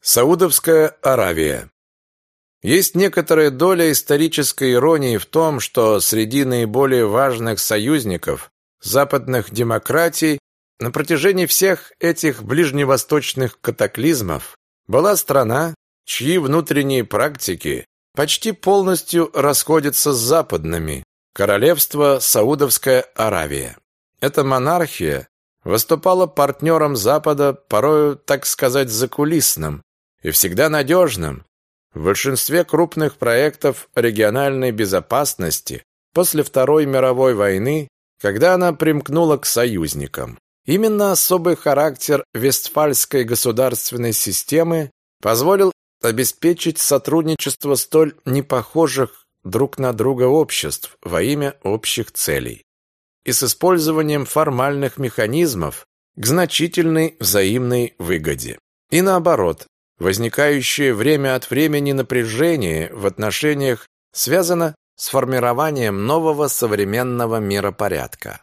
Саудовская Аравия Есть некоторая доля исторической иронии в том, что среди наиболее важных союзников западных демократий на протяжении всех этих ближневосточных катаклизмов была страна, чьи внутренние практики почти полностью расходятся с западными – королевство Саудовская Аравия. Эта монархия выступала партнером Запада, порою, так сказать, закулисным и всегда надежным в большинстве крупных проектов региональной безопасности после Второй мировой войны, когда она примкнула к союзникам. Именно особый характер Вестфальской государственной системы позволил обеспечить сотрудничество столь непохожих друг на друга обществ во имя общих целей и с использованием формальных механизмов к значительной взаимной выгоде. И наоборот, возникающее время от времени напряжение в отношениях связано с формированием нового современного миропорядка.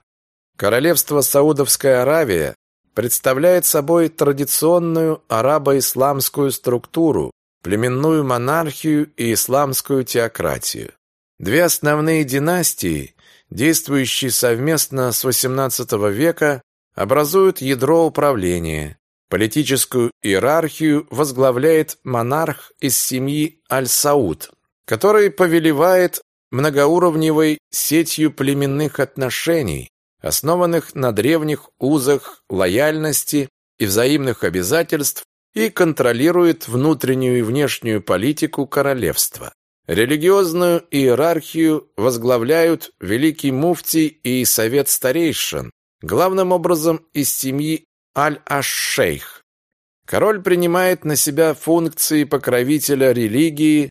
Королевство Саудовская Аравия представляет собой традиционную арабо-исламскую структуру, племенную монархию и исламскую теократию. Две основные династии действующие совместно с XVIII века, образуют ядро управления. Политическую иерархию возглавляет монарх из семьи Аль-Сауд, который повелевает многоуровневой сетью племенных отношений, основанных на древних узах лояльности и взаимных обязательств и контролирует внутреннюю и внешнюю политику королевства. Религиозную иерархию возглавляют великий муфтий и совет старейшин, главным образом из семьи Аль-Аш-Шейх. Король принимает на себя функции покровителя религии,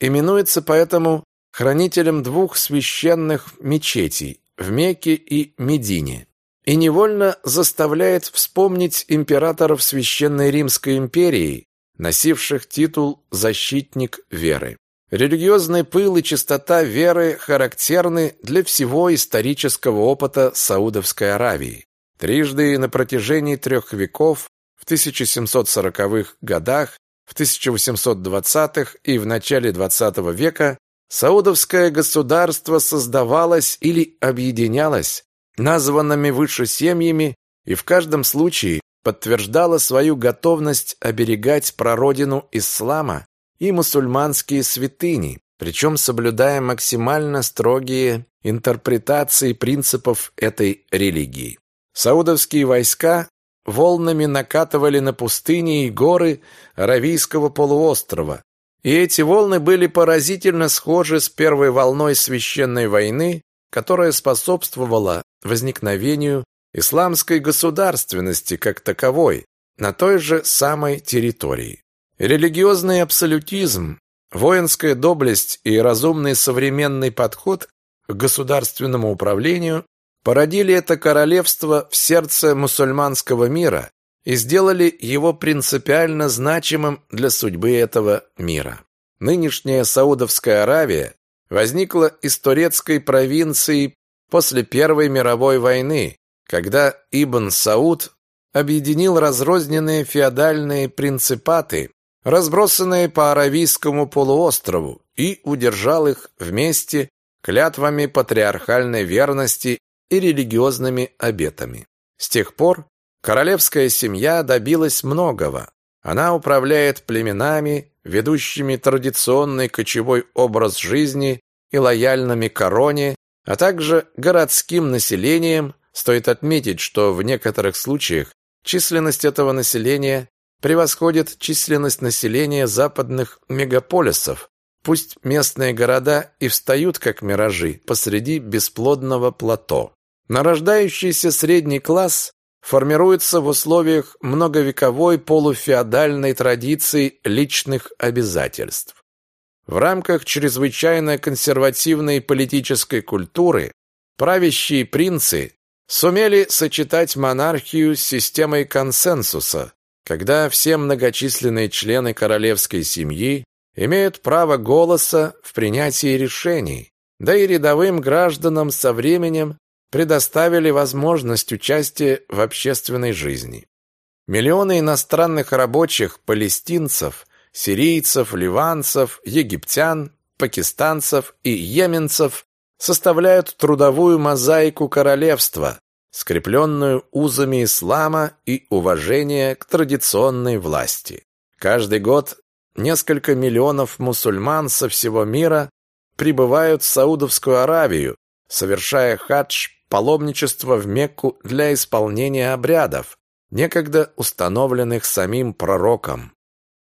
именуется поэтому хранителем двух священных мечетей в Мекке и Медине и невольно заставляет вспомнить императоров Священной Римской империи, носивших титул «защитник веры». Религиозный пыл и чистота веры характерны для всего исторического опыта Саудовской Аравии. Трижды на протяжении трех веков, в 1740-х годах, в 1820-х и в начале XX века, Саудовское государство создавалось или объединялось названными выше семьями и в каждом случае подтверждало свою готовность оберегать прародину ислама и мусульманские святыни, причем соблюдая максимально строгие интерпретации принципов этой религии. Саудовские войска волнами накатывали на пустыни и горы Аравийского полуострова, и эти волны были поразительно схожи с первой волной священной войны, которая способствовала возникновению исламской государственности как таковой на той же самой территории. Религиозный абсолютизм, воинская доблесть и разумный современный подход к государственному управлению породили это королевство в сердце мусульманского мира и сделали его принципиально значимым для судьбы этого мира. Нынешняя Саудовская Аравия возникла из турецкой провинции после Первой мировой войны, когда Ибн Сауд объединил разрозненные феодальные принципаты разбросанные по Аравийскому полуострову, и удержал их вместе клятвами патриархальной верности и религиозными обетами. С тех пор королевская семья добилась многого. Она управляет племенами, ведущими традиционный кочевой образ жизни и лояльными короне, а также городским населением. Стоит отметить, что в некоторых случаях численность этого населения превосходит численность населения западных мегаполисов. Пусть местные города и встают как миражи посреди бесплодного плато. Нарождающийся средний класс формируется в условиях многовековой полуфеодальной традиции личных обязательств. В рамках чрезвычайно консервативной политической культуры правящие принцы сумели сочетать монархию с системой консенсуса, когда все многочисленные члены королевской семьи имеют право голоса в принятии решений, да и рядовым гражданам со временем предоставили возможность участия в общественной жизни. Миллионы иностранных рабочих, палестинцев, сирийцев, ливанцев, египтян, пакистанцев и йеменцев составляют трудовую мозаику королевства, скрепленную узами ислама и уважения к традиционной власти. Каждый год несколько миллионов мусульман со всего мира прибывают в Саудовскую Аравию, совершая хадж, паломничество в Мекку для исполнения обрядов, некогда установленных самим пророком.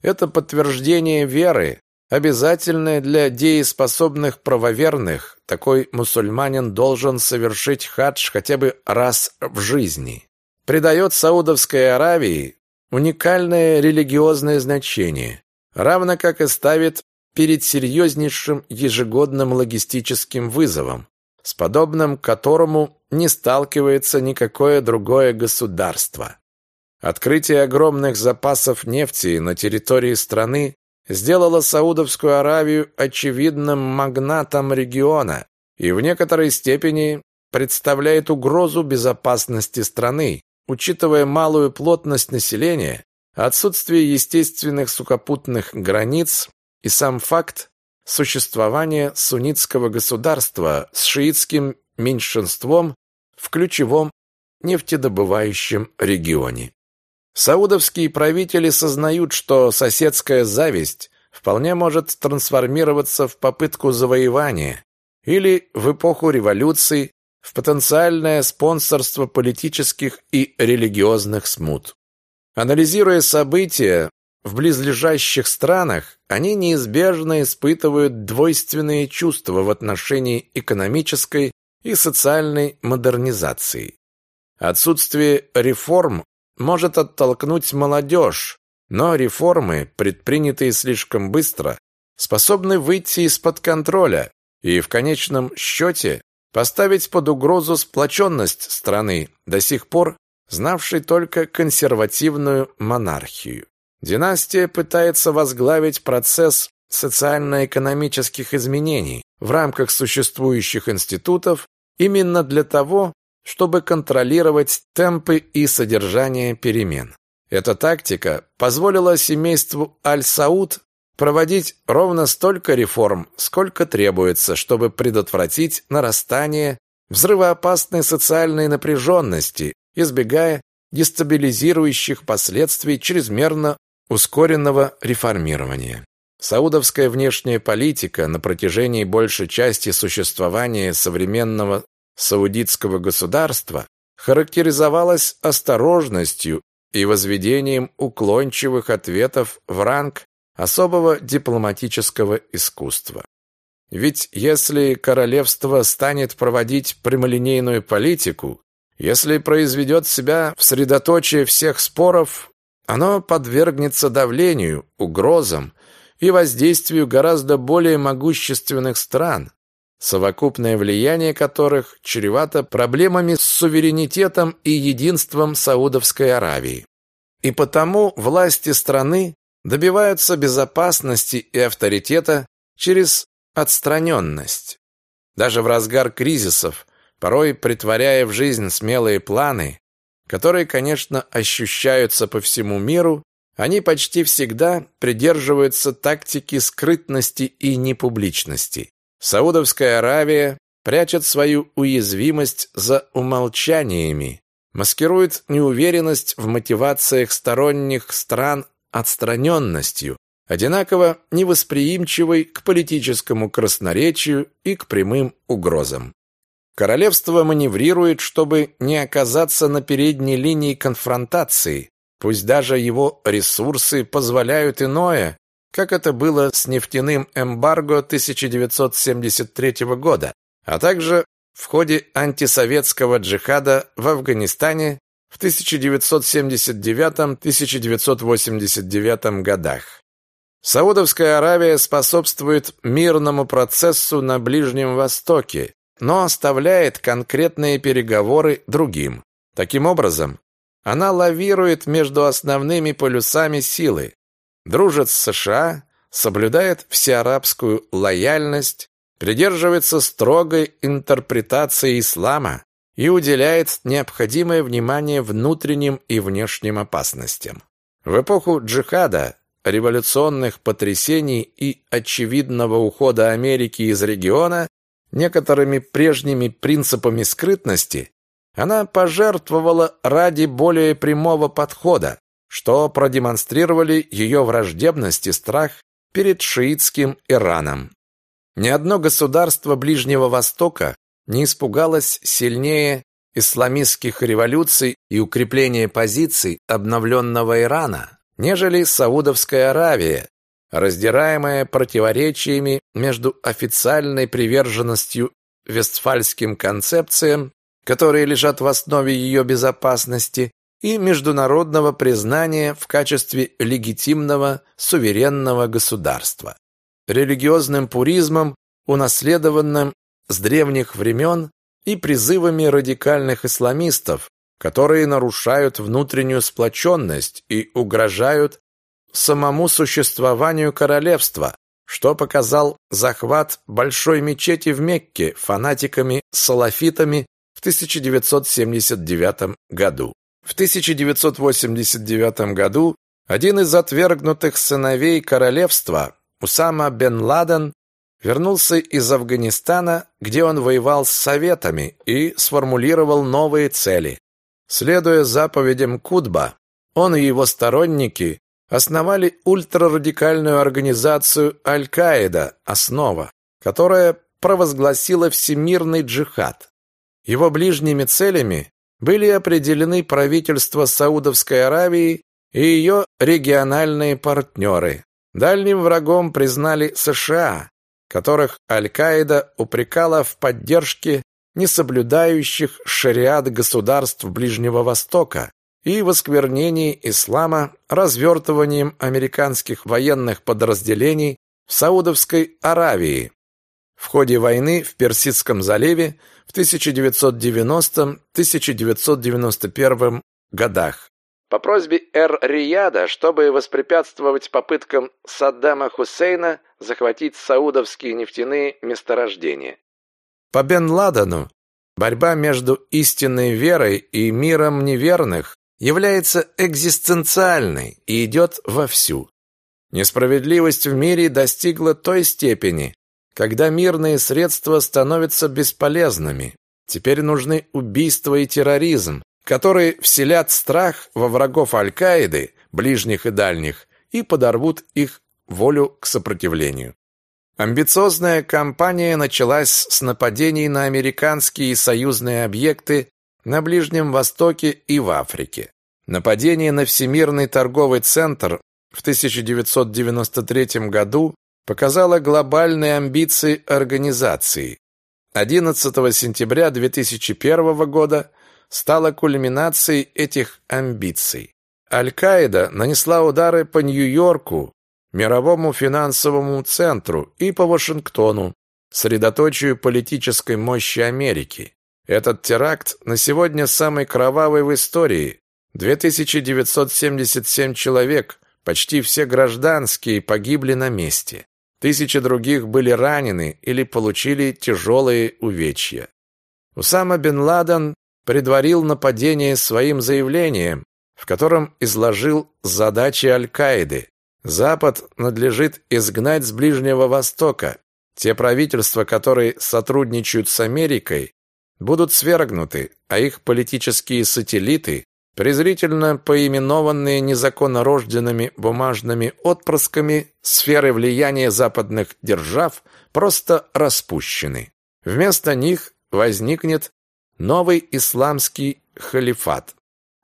Это подтверждение веры, обязательное для дееспособных правоверных. Такой мусульманин должен совершить хадж хотя бы раз в жизни. Придает Саудовской Аравии уникальное религиозное значение, равно как и ставит перед серьезнейшим ежегодным логистическим вызовом, с подобным которому не сталкивается никакое другое государство. Открытие огромных запасов нефти на территории страны сделало Саудовскую Аравию очевидным магнатом региона и в некоторой степени представляет угрозу безопасности страны, учитывая малую плотность населения, отсутствие естественных сухопутных границ и сам факт существования суннитского государства с шиитским меньшинством в ключевом нефтедобывающем регионе. Саудовские правители сознают, что соседская зависть вполне может трансформироваться в попытку завоевания или в эпоху революции в потенциальное спонсорство политических и религиозных смут. Анализируя события в близлежащих странах, они неизбежно испытывают двойственные чувства в отношении экономической и социальной модернизации. Отсутствие реформ может оттолкнуть молодежь, но реформы, предпринятые слишком быстро, способны выйти из-под контроля и в конечном счете поставить под угрозу сплоченность страны, до сих пор знавшей только консервативную монархию. Династия пытается возглавить процесс социально-экономических изменений в рамках существующих институтов именно для того, чтобы контролировать темпы и содержание перемен. Эта тактика позволила семейству Аль-Сауд проводить ровно столько реформ, сколько требуется, чтобы предотвратить нарастание взрывоопасной социальной напряженности, избегая дестабилизирующих последствий чрезмерно ускоренного реформирования. Саудовская внешняя политика на протяжении большей части существования современного саудитского государства характеризовалась осторожностью и возведением уклончивых ответов в ранг особого дипломатического искусства. Ведь если королевство станет проводить прямолинейную политику, если произведет себя в средоточие всех споров, оно подвергнется давлению, угрозам и воздействию гораздо более могущественных стран, совокупное влияние которых чревато проблемами с суверенитетом и единством Саудовской Аравии. И потому власти страны добиваются безопасности и авторитета через отстраненность. Даже в разгар кризисов, порой притворяя в жизнь смелые планы, которые, конечно, ощущаются по всему миру, они почти всегда придерживаются тактики скрытности и непубличности. Саудовская Аравия прячет свою уязвимость за умолчаниями, маскирует неуверенность в мотивациях сторонних стран отстраненностью, одинаково невосприимчивой к политическому красноречию и к прямым угрозам. Королевство маневрирует, чтобы не оказаться на передней линии конфронтации, пусть даже его ресурсы позволяют иное, как это было с нефтяным эмбарго 1973 года, а также в ходе антисоветского джихада в Афганистане в 1979-1989 годах. Саудовская Аравия способствует мирному процессу на Ближнем Востоке, но оставляет конкретные переговоры другим. Таким образом, она лавирует между основными полюсами силы, дружит с США, соблюдает всеарабскую лояльность, придерживается строгой интерпретации ислама, и уделяет необходимое внимание внутренним и внешним опасностям. В эпоху джихада, революционных потрясений и очевидного ухода Америки из региона некоторыми прежними принципами скрытности, она пожертвовала ради более прямого подхода, что продемонстрировали ее враждебность и страх перед шиитским Ираном. Ни одно государство Ближнего Востока не испугалось сильнее исламистских революций и укрепления позиций обновленного Ирана, нежели Саудовская Аравия, раздираемая противоречиями между официальной приверженностью вестфальским концепциям, которые лежат в основе ее безопасности, и международного признания в качестве легитимного суверенного государства. Религиозным пуризмом, унаследованным с древних времен, и призывами радикальных исламистов, которые нарушают внутреннюю сплоченность и угрожают самому существованию королевства, что показал захват большой мечети в Мекке фанатиками-салафитами в 1979 году. В 1989 году один из отвергнутых сыновей королевства, Усама бен Ладен, вернулся из Афганистана, где он воевал с советами и сформулировал новые цели. Следуя заповедям Кутба, он и его сторонники основали ультрарадикальную организацию Аль-Каида «Основа», которая провозгласила всемирный джихад. Его ближними целями были определены правительство Саудовской Аравии и ее региональные партнеры. Дальним врагом признали США, которых Аль-Каида упрекала в поддержке несоблюдающих шариат государств Ближнего Востока и в осквернении ислама развертыванием американских военных подразделений в Саудовской Аравии. В ходе войны в Персидском заливе в 1990-1991 годах по просьбе Эр-Рияда, чтобы воспрепятствовать попыткам Саддама Хусейна захватить саудовские нефтяные месторождения. По Бен Ладену борьба между истинной верой и миром неверных является экзистенциальной и идет вовсю. Несправедливость в мире достигла той степени, когда мирные средства становятся бесполезными. Теперь нужны убийства и терроризм, которые вселят страх во врагов Аль-Каиды, ближних и дальних, и подорвут их волю к сопротивлению. Амбициозная кампания началась с нападений на американские и союзные объекты на Ближнем Востоке и в Африке. Нападение на Всемирный торговый центр в 1993 году показало глобальные амбиции организации. 11 сентября 2001 года – стала кульминацией этих амбиций. Аль-Каида нанесла удары по Нью-Йорку, мировому финансовому центру, и по Вашингтону, средоточию политической мощи Америки. Этот теракт на сегодня самый кровавый в истории. 2977 человек, почти все гражданские, погибли на месте. Тысячи других были ранены или получили тяжелые увечья. Усама бен Ладен предварил нападение своим заявлением, в котором изложил задачи Аль-Каиды. Запад надлежит изгнать с Ближнего Востока. Те правительства, которые сотрудничают с Америкой, будут свергнуты, а их политические сателлиты, презрительно поименованные незаконно рожденными бумажными отпрысками сферы влияния западных держав, просто распущены. Вместо них возникнет новый исламский халифат,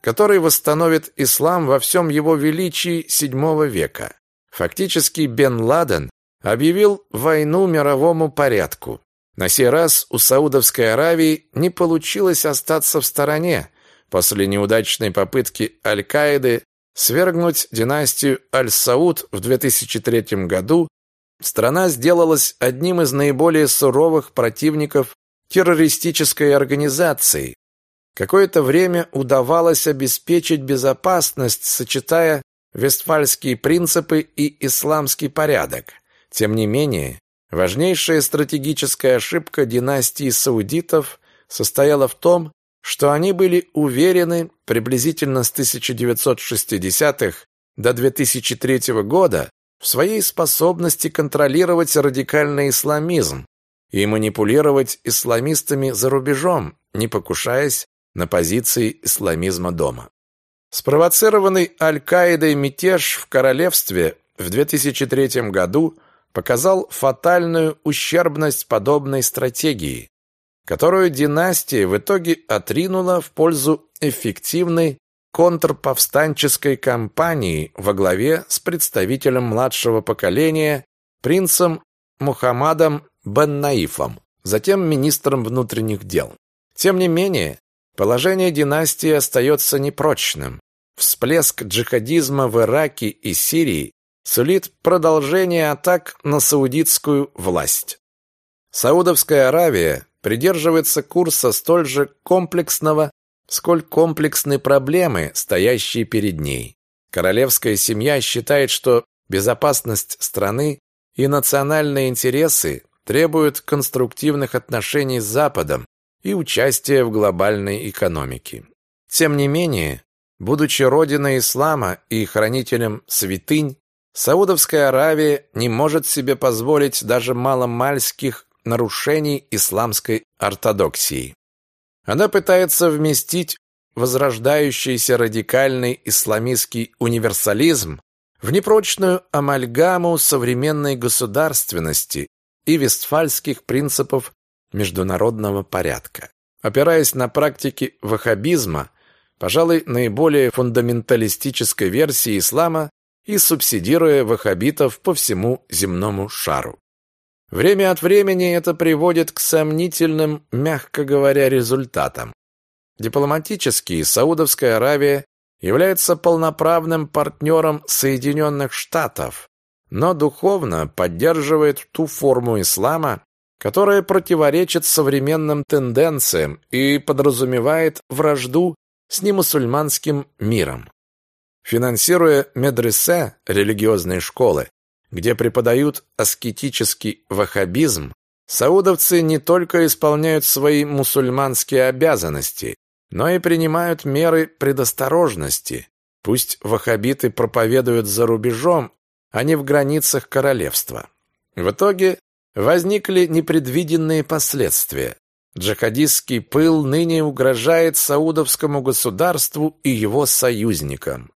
который восстановит ислам во всем его величии VII века. Фактически Бен Ладен объявил войну мировому порядку. На сей раз у Саудовской Аравии не получилось остаться в стороне после неудачной попытки Аль-Каиды свергнуть династию Аль-Сауд в 2003 году. Страна сделалась одним из наиболее суровых противников террористической организацией. Какое-то время удавалось обеспечить безопасность, сочетая вестфальские принципы и исламский порядок. Тем не менее, важнейшая стратегическая ошибка династии саудитов состояла в том, что они были уверены приблизительно с 1960-х до 2003 года в своей способности контролировать радикальный исламизм и манипулировать исламистами за рубежом, не покушаясь на позиции исламизма дома. Спровоцированный Аль-Каидой мятеж в королевстве в 2003 году показал фатальную ущербность подобной стратегии, которую династия в итоге отринула в пользу эффективной контрповстанческой кампании во главе с представителем младшего поколения принцем Мухаммадом бен Наифом, затем министром внутренних дел. Тем не менее, положение династии остается непрочным. Всплеск джихадизма в Ираке и Сирии сулит продолжение атак на саудитскую власть. Саудовская Аравия придерживается курса столь же комплексного, сколь комплексны проблемы, стоящие перед ней. Королевская семья считает, что безопасность страны и национальные интересы требуют конструктивных отношений с Западом и участия в глобальной экономике. Тем не менее, будучи родиной ислама и хранителем святынь, Саудовская Аравия не может себе позволить даже маломальских нарушений исламской ортодоксии. Она пытается вместить возрождающийся радикальный исламистский универсализм в непрочную амальгаму современной государственности и вестфальских принципов международного порядка. Опираясь на практики ваххабизма, пожалуй, наиболее фундаменталистической версии ислама и субсидируя ваххабитов по всему земному шару. Время от времени это приводит к сомнительным, мягко говоря, результатам. Дипломатически Саудовская Аравия является полноправным партнером Соединенных Штатов, но духовно поддерживает ту форму ислама, которая противоречит современным тенденциям и подразумевает вражду с немусульманским миром. Финансируя медресе, религиозные школы, где преподают аскетический ваххабизм, саудовцы не только исполняют свои мусульманские обязанности, но и принимают меры предосторожности. Пусть ваххабиты проповедуют за рубежом, а не в границах королевства. В итоге возникли непредвиденные последствия. Джихадистский пыл ныне угрожает саудовскому государству и его союзникам.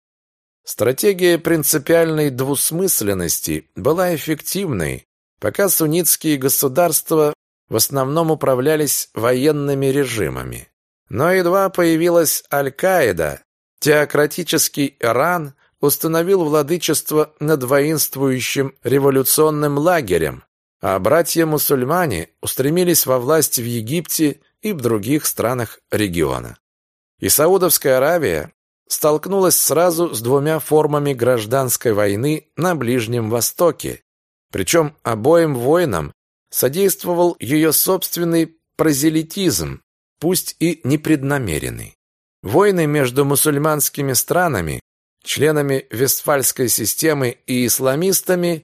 Стратегия принципиальной двусмысленности была эффективной, пока суннитские государства в основном управлялись военными режимами. Но едва появилась Аль-Каида, теократический Иран установил владычество над воинствующим революционным лагерем, а братья-мусульмане устремились во власть в Египте и в других странах региона. И Саудовская Аравия столкнулась сразу с двумя формами гражданской войны на Ближнем Востоке. Причем обоим войнам содействовал ее собственный прозелитизм, пусть и непреднамеренный. Войны между мусульманскими странами, членами Вестфальской системы и исламистами,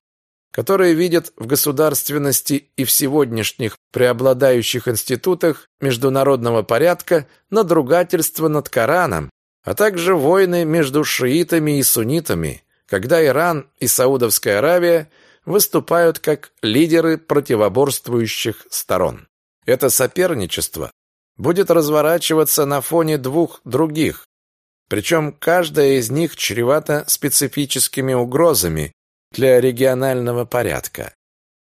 которые видят в государственности и в сегодняшних преобладающих институтах международного порядка надругательство над Кораном, а также войны между шиитами и суннитами, когда Иран и Саудовская Аравия выступают как лидеры противоборствующих сторон. Это соперничество будет разворачиваться на фоне двух других, причем каждая из них чревата специфическими угрозами для регионального порядка.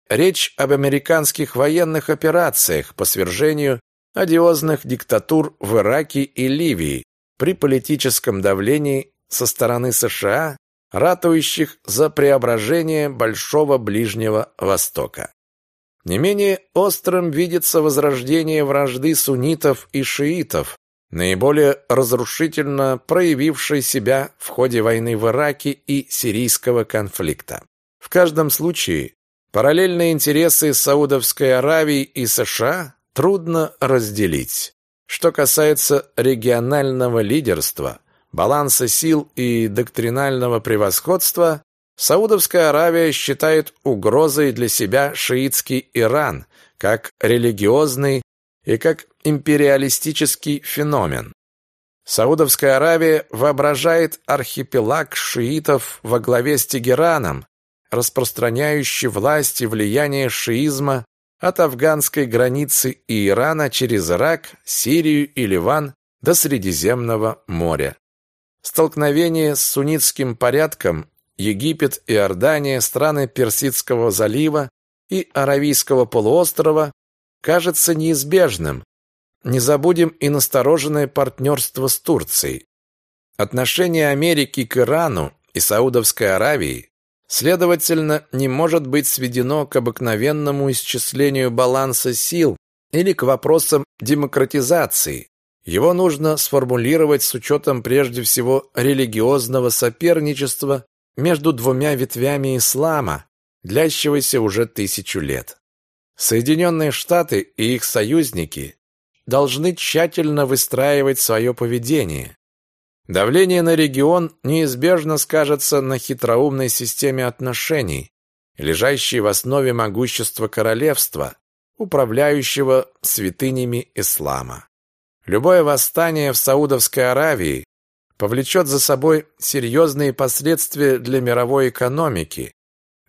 Речь об американских военных операциях по свержению одиозных диктатур в Ираке и Ливии, при политическом давлении со стороны США, ратующих за преображение Большого Ближнего Востока. Не менее острым видится возрождение вражды суннитов и шиитов, наиболее разрушительно проявившей себя в ходе войны в Ираке и сирийского конфликта. В каждом случае параллельные интересы Саудовской Аравии и США трудно разделить. Что касается регионального лидерства, баланса сил и доктринального превосходства, Саудовская Аравия считает угрозой для себя шиитский Иран как религиозный и как империалистический феномен. Саудовская Аравия воображает архипелаг шиитов во главе с Тегераном, распространяющий власть и влияние шиизма от афганской границы и Ирана через Ирак, Сирию и Ливан до Средиземного моря. Столкновение с суннитским порядком Египет, Иордания, страны Персидского залива и Аравийского полуострова кажется неизбежным. Не забудем и настороженное партнерство с Турцией. Отношение Америки к Ирану и Саудовской Аравии следовательно, не может быть сведено к обыкновенному исчислению баланса сил или к вопросам демократизации. Его нужно сформулировать с учетом прежде всего религиозного соперничества между двумя ветвями ислама, длящегося уже тысячу лет. Соединенные Штаты и их союзники должны тщательно выстраивать свое поведение. Давление на регион неизбежно скажется на хитроумной системе отношений, лежащей в основе могущества королевства, управляющего святынями ислама. Любое восстание в Саудовской Аравии повлечет за собой серьезные последствия для мировой экономики,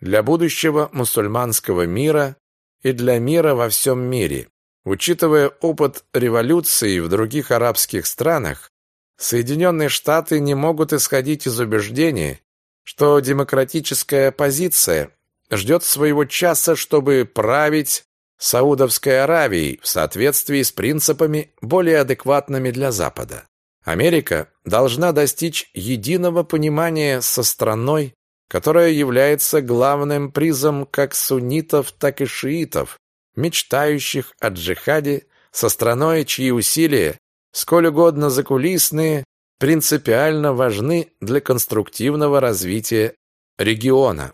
для будущего мусульманского мира и для мира во всем мире. Учитывая опыт революции в других арабских странах, Соединенные Штаты не могут исходить из убеждения, что демократическая оппозиция ждет своего часа, чтобы править Саудовской Аравией в соответствии с принципами, более адекватными для Запада. Америка должна достичь единого понимания со страной, которая является главным призом как суннитов, так и шиитов, мечтающих о джихаде, со страной, чьи усилия, сколь угодно закулисные, принципиально важны для конструктивного развития региона.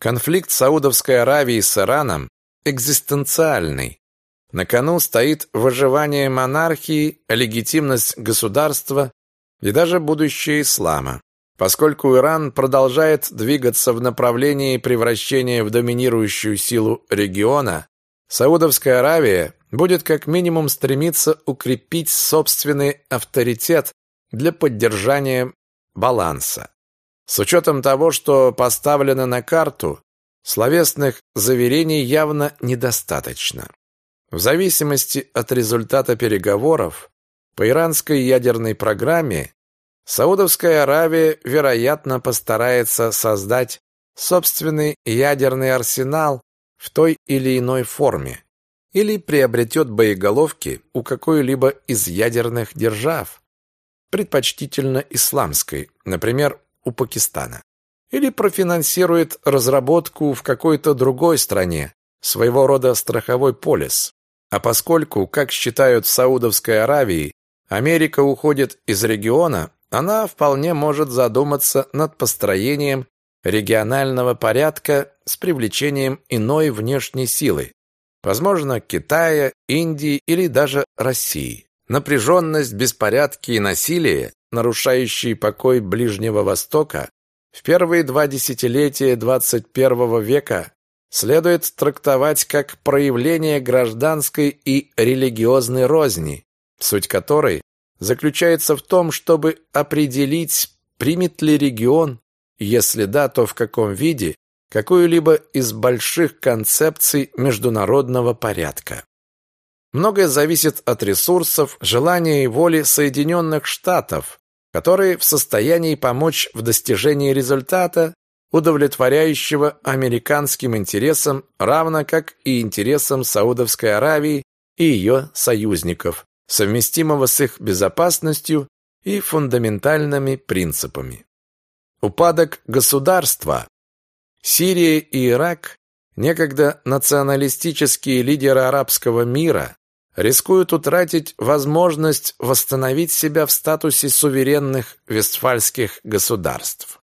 Конфликт Саудовской Аравии с Ираном экзистенциальный. На кону стоит выживание монархии, легитимность государства и даже будущее ислама. Поскольку Иран продолжает двигаться в направлении превращения в доминирующую силу региона, Саудовская Аравия будет как минимум стремиться укрепить собственный авторитет для поддержания баланса. С учетом того, что поставлено на карту, словесных заверений явно недостаточно. В зависимости от результата переговоров по иранской ядерной программе Саудовская Аравия, вероятно, постарается создать собственный ядерный арсенал в той или иной форме или приобретет боеголовки у какой-либо из ядерных держав, предпочтительно исламской, например, у Пакистана, или профинансирует разработку в какой-то другой стране, своего рода страховой полис. А поскольку, как считают в Саудовской Аравии, Америка уходит из региона, она вполне может задуматься над построением регионального порядка с привлечением иной внешней силы, возможно, Китая, Индии или даже России. Напряженность, беспорядки и насилие, нарушающие покой Ближнего Востока, в первые два десятилетия XXI века следует трактовать как проявление гражданской и религиозной розни, суть которой заключается в том, чтобы определить, примет ли регион, если да, то в каком виде, какую-либо из больших концепций международного порядка. Многое зависит от ресурсов, желания и воли Соединенных Штатов, которые в состоянии помочь в достижении результата, удовлетворяющего американским интересам, равно как и интересам Саудовской Аравии и ее союзников, совместимого с их безопасностью и фундаментальными принципами. Упадок государства. Сирия и Ирак, некогда националистические лидеры арабского мира, рискуют утратить возможность восстановить себя в статусе суверенных вестфальских государств.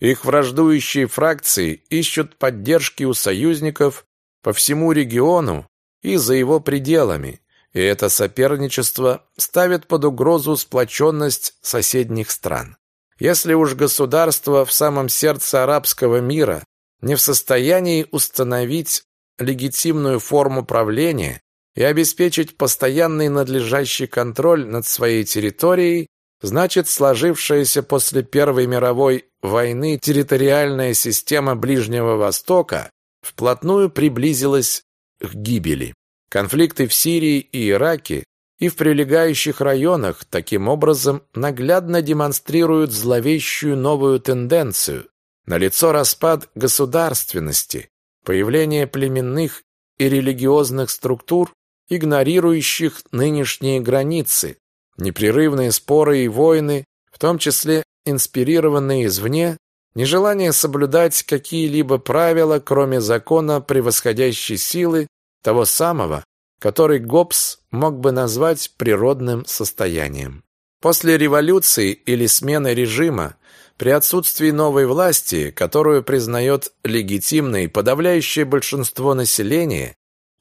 Их враждующие фракции ищут поддержки у союзников по всему региону и за его пределами, и это соперничество ставит под угрозу сплоченность соседних стран. Если уж государство в самом сердце арабского мира не в состоянии установить легитимную форму правления, и обеспечить постоянный надлежащий контроль над своей территорией, значит сложившаяся после Первой мировой войны территориальная система Ближнего Востока вплотную приблизилась к гибели. Конфликты в Сирии и Ираке и в прилегающих районах таким образом наглядно демонстрируют зловещую новую тенденцию. Налицо распад государственности, появление племенных и религиозных структур, игнорирующих нынешние границы, непрерывные споры и войны, в том числе инспирированные извне, нежелание соблюдать какие-либо правила, кроме закона превосходящей силы, того самого, который Гоббс мог бы назвать природным состоянием. После революции или смены режима, при отсутствии новой власти, которую признает легитимной подавляющее большинство населения,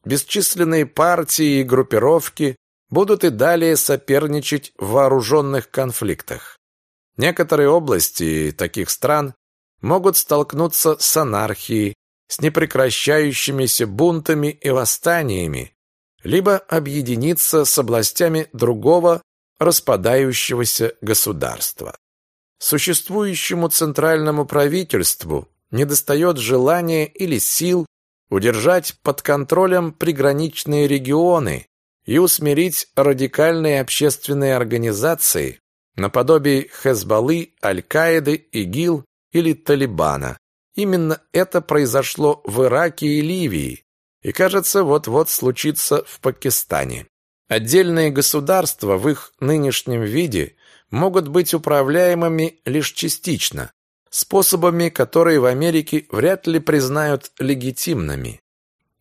бесчисленные партии и группировки будут и далее соперничать в вооруженных конфликтах. Некоторые области таких стран могут столкнуться с анархией, с непрекращающимися бунтами и восстаниями, либо объединиться с областями другого распадающегося государства. Существующему центральному правительству недостает желания или сил удержать под контролем приграничные регионы и усмирить радикальные общественные организации наподобие Хезбаллы, Аль-Каиды, ИГИЛ или Талибана. Именно это произошло в Ираке и Ливии, и, кажется, вот-вот случится в Пакистане. Отдельные государства в их нынешнем виде могут быть управляемыми лишь частично, способами, которые в Америке вряд ли признают легитимными.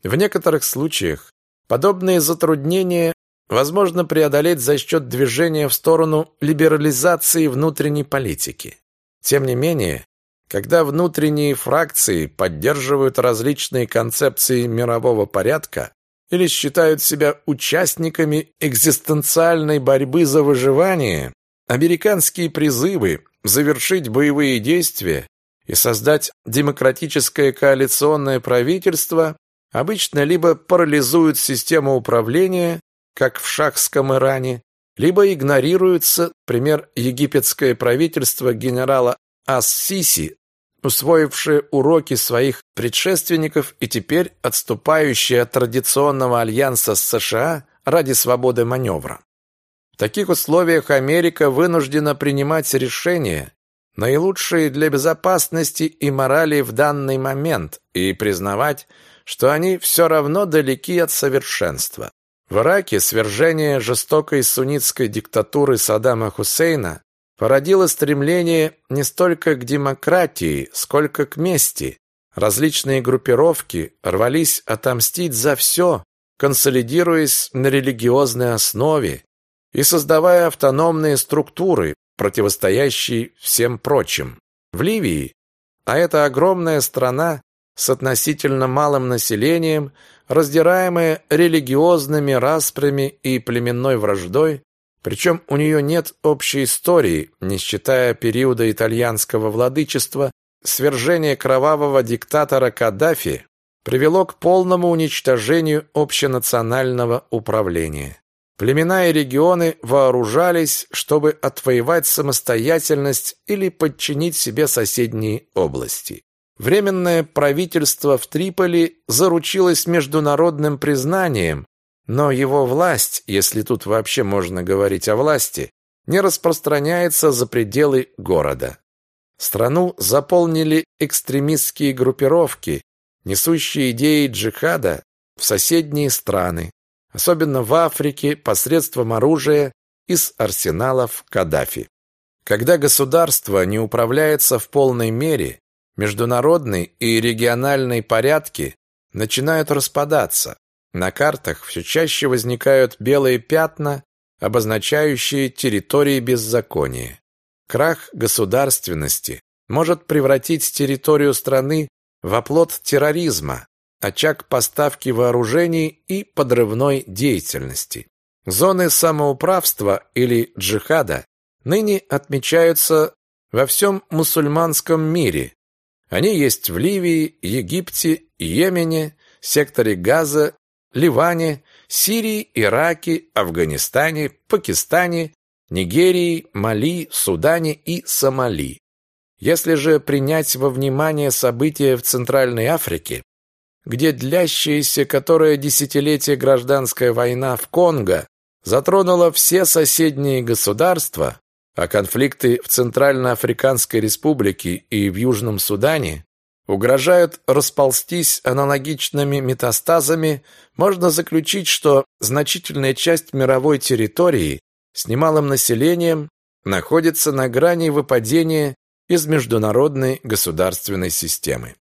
В некоторых случаях подобные затруднения возможно преодолеть за счет движения в сторону либерализации внутренней политики. Тем не менее, когда внутренние фракции поддерживают различные концепции мирового порядка или считают себя участниками экзистенциальной борьбы за выживание, американские призывы завершить боевые действия и создать демократическое коалиционное правительство обычно либо парализуют систему управления, как в шахском Иране, либо игнорируется, пример, египетское правительство генерала Ас-Сиси, усвоившее уроки своих предшественников и теперь отступающее от традиционного альянса с США ради свободы маневра. В таких условиях Америка вынуждена принимать решения, наилучшие для безопасности и морали в данный момент, и признавать, что они все равно далеки от совершенства. В Ираке свержение жестокой суннитской диктатуры Саддама Хусейна породило стремление не столько к демократии, сколько к мести. Различные группировки рвались отомстить за все, консолидируясь на религиозной основе, и создавая автономные структуры, противостоящие всем прочим. В Ливии, а это огромная страна с относительно малым населением, раздираемая религиозными распрями и племенной враждой, причем у нее нет общей истории, не считая периода итальянского владычества, свержение кровавого диктатора Каддафи привело к полному уничтожению общенационального управления. Племена и регионы вооружались, чтобы отвоевать самостоятельность или подчинить себе соседние области. Временное правительство в Триполи заручилось международным признанием, но его власть, если тут вообще можно говорить о власти, не распространяется за пределы города. Страну заполнили экстремистские группировки, несущие идеи джихада в соседние страны особенно в Африке, посредством оружия из арсеналов Каддафи. Когда государство не управляется в полной мере, международные и региональные порядки начинают распадаться. На картах все чаще возникают белые пятна, обозначающие территории беззакония. Крах государственности может превратить территорию страны в оплот терроризма, очаг поставки вооружений и подрывной деятельности. Зоны самоуправства или джихада ныне отмечаются во всем мусульманском мире. Они есть в Ливии, Египте, Йемене, секторе Газа, Ливане, Сирии, Ираке, Афганистане, Пакистане, Нигерии, Мали, Судане и Сомали. Если же принять во внимание события в Центральной Африке, где длящаяся которое десятилетие гражданская война в Конго затронула все соседние государства, а конфликты в Центральноафриканской Республике и в Южном Судане угрожают расползтись аналогичными метастазами, можно заключить, что значительная часть мировой территории с немалым населением находится на грани выпадения из международной государственной системы.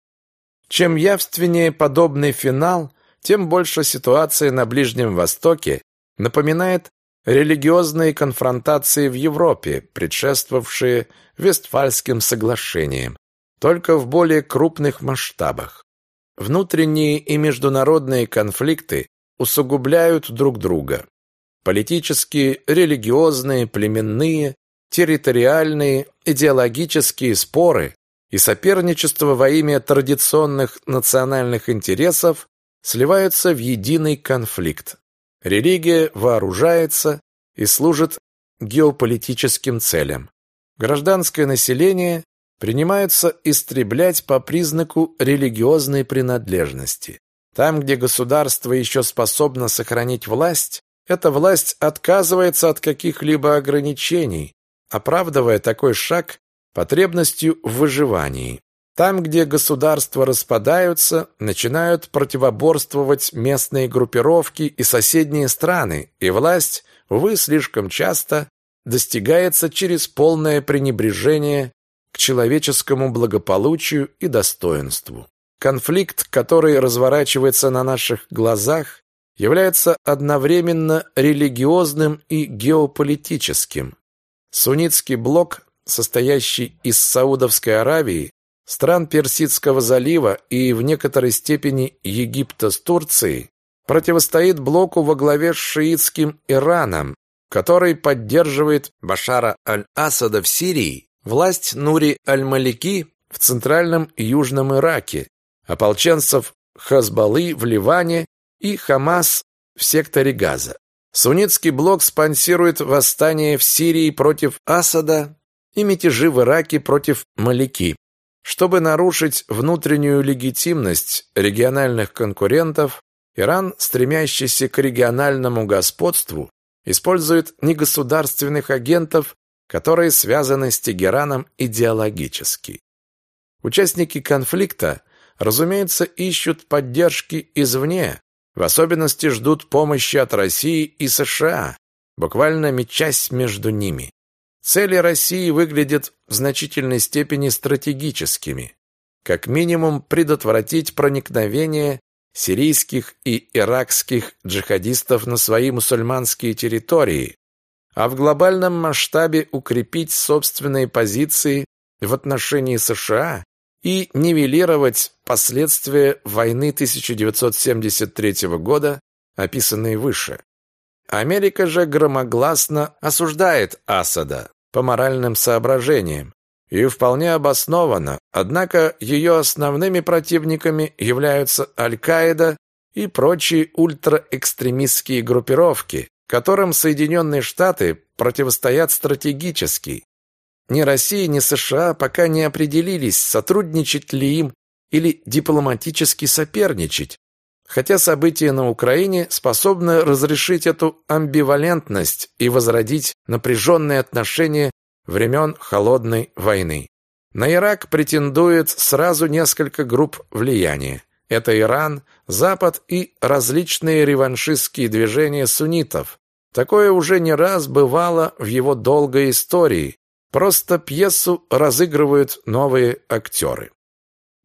Чем явственнее подобный финал, тем больше ситуация на Ближнем Востоке напоминает религиозные конфронтации в Европе, предшествовавшие Вестфальским соглашениям, только в более крупных масштабах. Внутренние и международные конфликты усугубляют друг друга. Политические, религиозные, племенные, территориальные, идеологические споры и соперничество во имя традиционных национальных интересов сливаются в единый конфликт. Религия вооружается и служит геополитическим целям. Гражданское население принимается истреблять по признаку религиозной принадлежности. Там, где государство еще способно сохранить власть, эта власть отказывается от каких-либо ограничений, оправдывая такой шаг потребностью в выживании. Там, где государства распадаются, начинают противоборствовать местные группировки и соседние страны, и власть, увы, слишком часто достигается через полное пренебрежение человеческому благополучию и достоинству. Конфликт, который разворачивается на наших глазах, является одновременно религиозным и геополитическим. Суннитский блок, состоящий из Саудовской Аравии, стран Персидского залива и в некоторой степени Египта с Турцией, противостоит блоку во главе с шиитским Ираном, который поддерживает Башара аль-Асада в Сирии, власть Нури аль-Малики в центральном и южном Ираке, ополченцев Хазбаллы в Ливане и Хамас в секторе Газа. Суннитский блок спонсирует восстание в Сирии против Асада и мятежи в Ираке против Малики. Чтобы нарушить внутреннюю легитимность региональных конкурентов, Иран, стремящийся к региональному господству, использует негосударственных агентов, которые связаны с Тегераном идеологически. Участники конфликта, разумеется, ищут поддержки извне, в особенности ждут помощи от России и США, буквально мечась между ними. Цели России выглядят в значительной степени стратегическими. Как минимум предотвратить проникновение сирийских и иракских джихадистов на свои мусульманские территории, а в глобальном масштабе укрепить собственные позиции в отношении США и нивелировать последствия войны 1973 года, описанные выше. Америка же громогласно осуждает Асада по моральным соображениям, и вполне обоснованно, однако ее основными противниками являются Аль-Каида и прочие ультраэкстремистские группировки, которым Соединенные Штаты противостоят стратегически. Ни Россия, ни США пока не определились, сотрудничать ли им или дипломатически соперничать, хотя события на Украине способны разрешить эту амбивалентность и возродить напряженные отношения времен Холодной войны. На Ирак претендует сразу несколько групп влияния. Это Иран, Запад и различные реваншистские движения суннитов. Такое уже не раз бывало в его долгой истории. Просто пьесу разыгрывают новые актеры.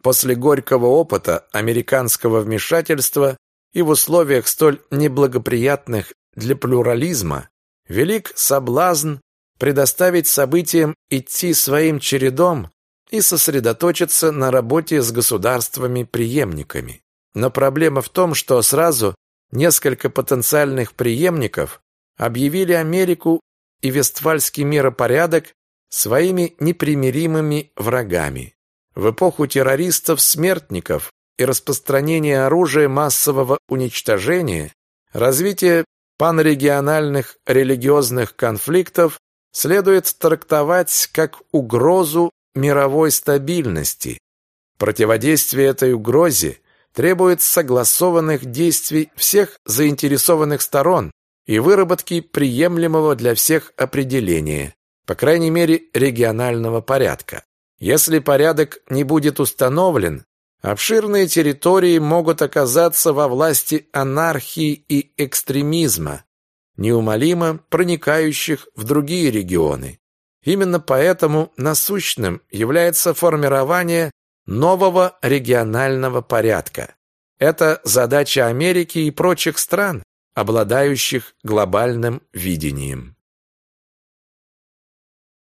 После горького опыта американского вмешательства и в условиях столь неблагоприятных для плюрализма велик соблазн предоставить событиям идти своим чередом и сосредоточиться на работе с государствами-преемниками. Но проблема в том, что сразу несколько потенциальных преемников объявили Америку и Вестфальский миропорядок своими непримиримыми врагами. В эпоху террористов-смертников и распространения оружия массового уничтожения Развитие панрегиональных религиозных конфликтов следует трактовать как угрозу мировой стабильности. Противодействие этой угрозе требует согласованных действий всех заинтересованных сторон и выработки приемлемого для всех определения, по крайней мере регионального порядка. Если порядок не будет установлен, обширные территории могут оказаться во власти анархии и экстремизма, неумолимо проникающих в другие регионы. Именно поэтому насущным является формирование нового регионального порядка. Это задача Америки и прочих стран, обладающих глобальным видением.